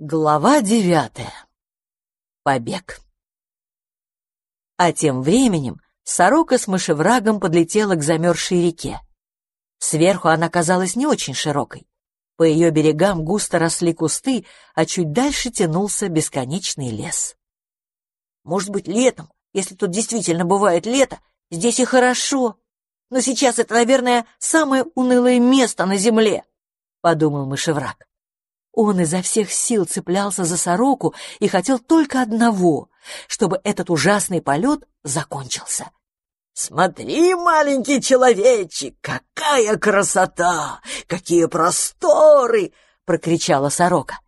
Глава девятая. Побег. А тем временем сорока с мышеврагом подлетела к замерзшей реке. Сверху она казалась не очень широкой. По ее берегам густо росли кусты, а чуть дальше тянулся бесконечный лес. Может быть, летом, если тут действительно бывает лето, здесь и хорошо. Но сейчас это, наверное, самое унылое место на земле, — подумал мышевраг. Он изо всех сил цеплялся за сороку и хотел только одного, чтобы этот ужасный полет закончился. «Смотри, маленький человечек, какая красота! Какие просторы!» — прокричала сорока.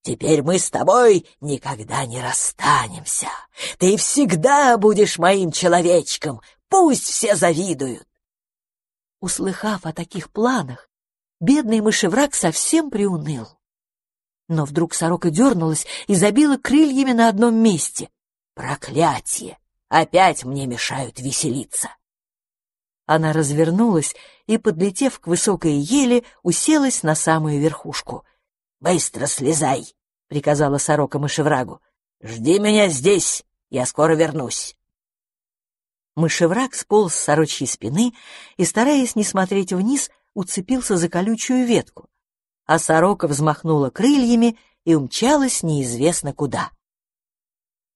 «Теперь мы с тобой никогда не расстанемся. Ты всегда будешь моим человечком, пусть все завидуют». Услыхав о таких планах, бедный мышевраг совсем приуныл. Но вдруг сорока дернулась и забила крыльями на одном месте. «Проклятие! Опять мне мешают веселиться!» Она развернулась и, подлетев к высокой еле, уселась на самую верхушку. «Быстро слезай!» — приказала сорока мышеврагу. «Жди меня здесь, я скоро вернусь». Мышевраг сполз с сорочьей спины и, стараясь не смотреть вниз, уцепился за колючую ветку а сорока взмахнула крыльями и умчалась неизвестно куда.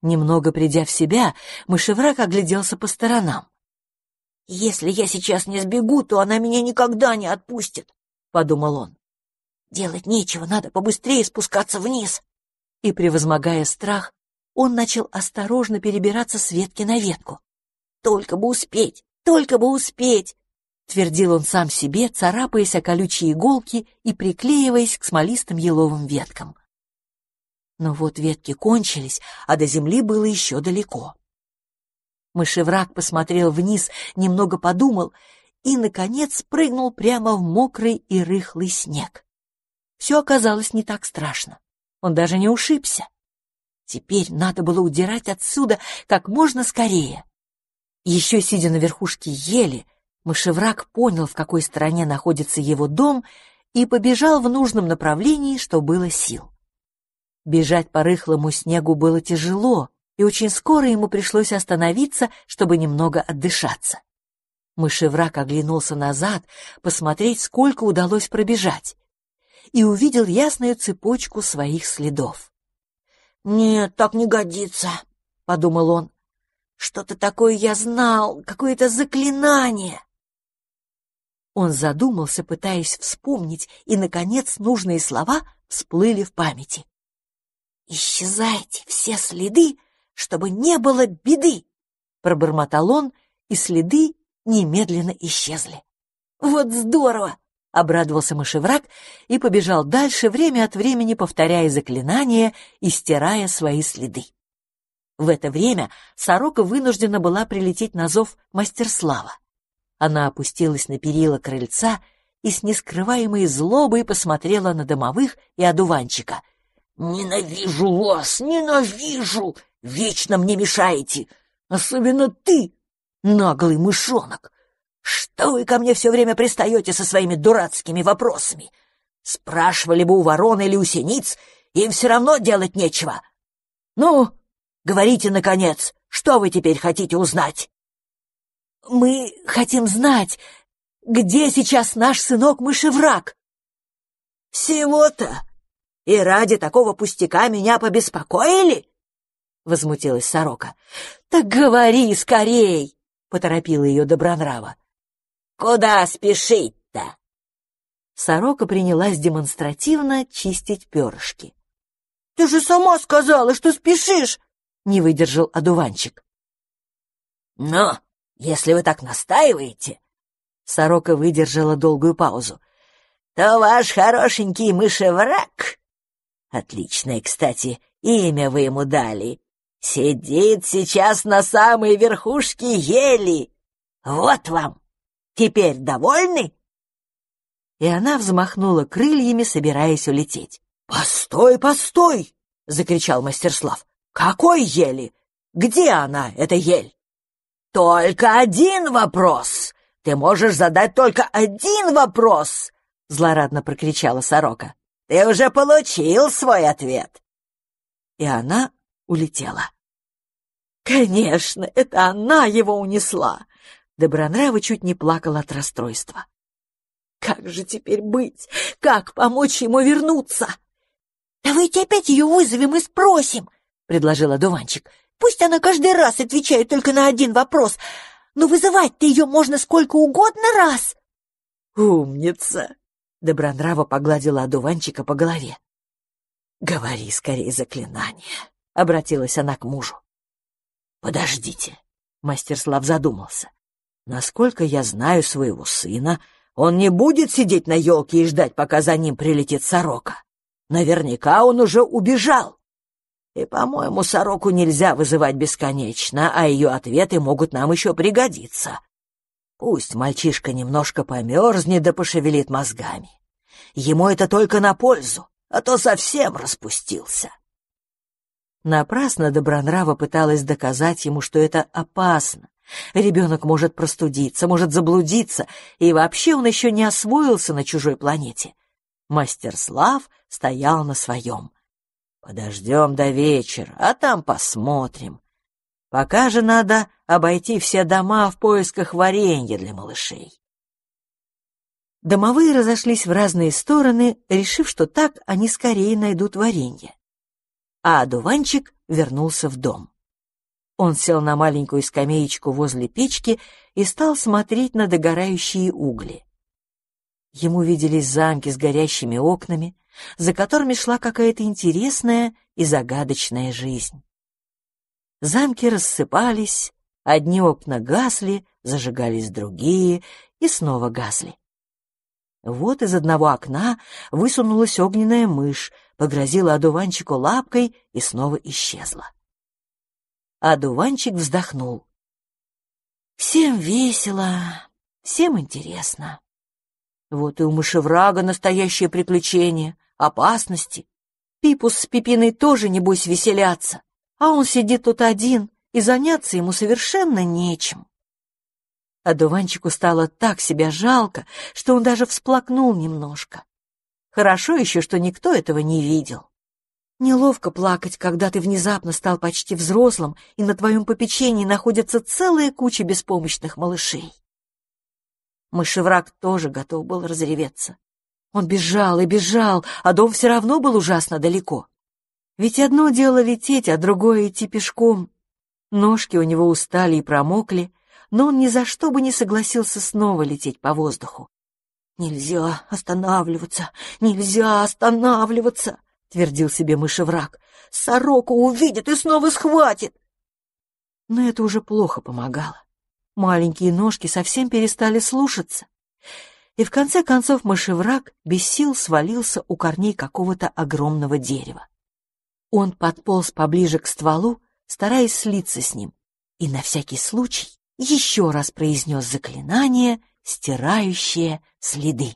Немного придя в себя, мышевраг огляделся по сторонам. «Если я сейчас не сбегу, то она меня никогда не отпустит», — подумал он. «Делать нечего, надо побыстрее спускаться вниз». И, превозмогая страх, он начал осторожно перебираться с ветки на ветку. «Только бы успеть, только бы успеть!» — твердил он сам себе, царапаясь о колючие иголки и приклеиваясь к смолистым еловым веткам. Но вот ветки кончились, а до земли было еще далеко. Мышевраг посмотрел вниз, немного подумал и, наконец, прыгнул прямо в мокрый и рыхлый снег. Все оказалось не так страшно. Он даже не ушибся. Теперь надо было удирать отсюда как можно скорее. Еще сидя на верхушке ели, Мышевраг понял, в какой стороне находится его дом, и побежал в нужном направлении, что было сил. Бежать по рыхлому снегу было тяжело, и очень скоро ему пришлось остановиться, чтобы немного отдышаться. Мышевраг оглянулся назад, посмотреть, сколько удалось пробежать, и увидел ясную цепочку своих следов. «Нет, так не годится», — подумал он. «Что-то такое я знал, какое-то заклинание». Он задумался, пытаясь вспомнить, и, наконец, нужные слова всплыли в памяти. «Исчезайте все следы, чтобы не было беды!» Пробормотал он, и следы немедленно исчезли. «Вот здорово!» — обрадовался мышевраг и побежал дальше, время от времени повторяя заклинания и стирая свои следы. В это время сорока вынуждена была прилететь на зов мастерслава. Она опустилась на перила крыльца и с нескрываемой злобой посмотрела на домовых и одуванчика. «Ненавижу вас, ненавижу! Вечно мне мешаете! Особенно ты, наглый мышонок! Что вы ко мне все время пристаете со своими дурацкими вопросами? Спрашивали бы у ворон или у синиц, им все равно делать нечего. Ну, говорите, наконец, что вы теперь хотите узнать?» Мы хотим знать, где сейчас наш сынок-мышевраг. Всего-то? И ради такого пустяка меня побеспокоили? Возмутилась сорока. Так говори скорей, поторопила ее Добронрава. Куда спешить-то? Сорока принялась демонстративно чистить перышки. Ты же сама сказала, что спешишь, не выдержал одуванчик. Но если вы так настаиваете, сорока выдержала долгую паузу, то ваш хорошенький мышевраг, отличное, кстати, имя вы ему дали, сидит сейчас на самой верхушке ели. Вот вам. Теперь довольны? И она взмахнула крыльями, собираясь улететь. «Постой, постой!» — закричал Мастерслав. «Какой ели? Где она, эта ель?» «Только один вопрос! Ты можешь задать только один вопрос!» — злорадно прокричала сорока. «Ты уже получил свой ответ. и она улетела. Конечно, это она его унесла. Добронравы чуть не плакал от расстройства. Как же теперь быть? Как помочь ему вернуться? Давайте опять ее вызовем и спросим, предложила Дуванчик. Пусть она каждый раз отвечает только на один вопрос, но вызывать-то ее можно сколько угодно раз. Умница! Добронрава погладила одуванчика по голове. «Говори скорее заклинание», — обратилась она к мужу. «Подождите», — мастер Слав задумался. «Насколько я знаю своего сына, он не будет сидеть на елке и ждать, пока за ним прилетит сорока. Наверняка он уже убежал. И, по-моему, сороку нельзя вызывать бесконечно, а ее ответы могут нам еще пригодиться. Пусть мальчишка немножко померзнет да пошевелит мозгами. Ему это только на пользу, а то совсем распустился. Напрасно Добронрава пыталась доказать ему, что это опасно. Ребенок может простудиться, может заблудиться, и вообще он еще не освоился на чужой планете. Мастер Слав стоял на своем. Подождем до вечера, а там посмотрим. Пока же надо обойти все дома в поисках варенья для малышей. Домовые разошлись в разные стороны, решив, что так они скорее найдут варенье. А одуванчик вернулся в дом. Он сел на маленькую скамеечку возле печки и стал смотреть на догорающие угли. Ему виделись замки с горящими окнами, за которыми шла какая-то интересная и загадочная жизнь. Замки рассыпались, одни окна гасли, зажигались другие и снова гасли. Вот из одного окна высунулась огненная мышь, погрозила одуванчику лапкой и снова исчезла. Одуванчик вздохнул. Всем весело, всем интересно. Вот и у мышеврага настоящее приключение, опасности. Пипус с Пипиной тоже, небось, веселятся а он сидит тут один, и заняться ему совершенно нечем. Одуванчику стало так себя жалко, что он даже всплакнул немножко. Хорошо еще, что никто этого не видел. Неловко плакать, когда ты внезапно стал почти взрослым, и на твоем попечении находится целая куча беспомощных малышей. Мышевраг тоже готов был разреветься. Он бежал и бежал, а дом все равно был ужасно далеко. Ведь одно дело лететь, а другое идти пешком. Ножки у него устали и промокли, но он ни за что бы не согласился снова лететь по воздуху. «Нельзя останавливаться, нельзя останавливаться!» — твердил себе мышевраг. «Сороку увидит и снова схватит!» Но это уже плохо помогало. Маленькие ножки совсем перестали слушаться. И в конце концов мышевраг без сил свалился у корней какого-то огромного дерева. Он подполз поближе к стволу, стараясь слиться с ним, и на всякий случай еще раз произнес заклинание, стирающее следы.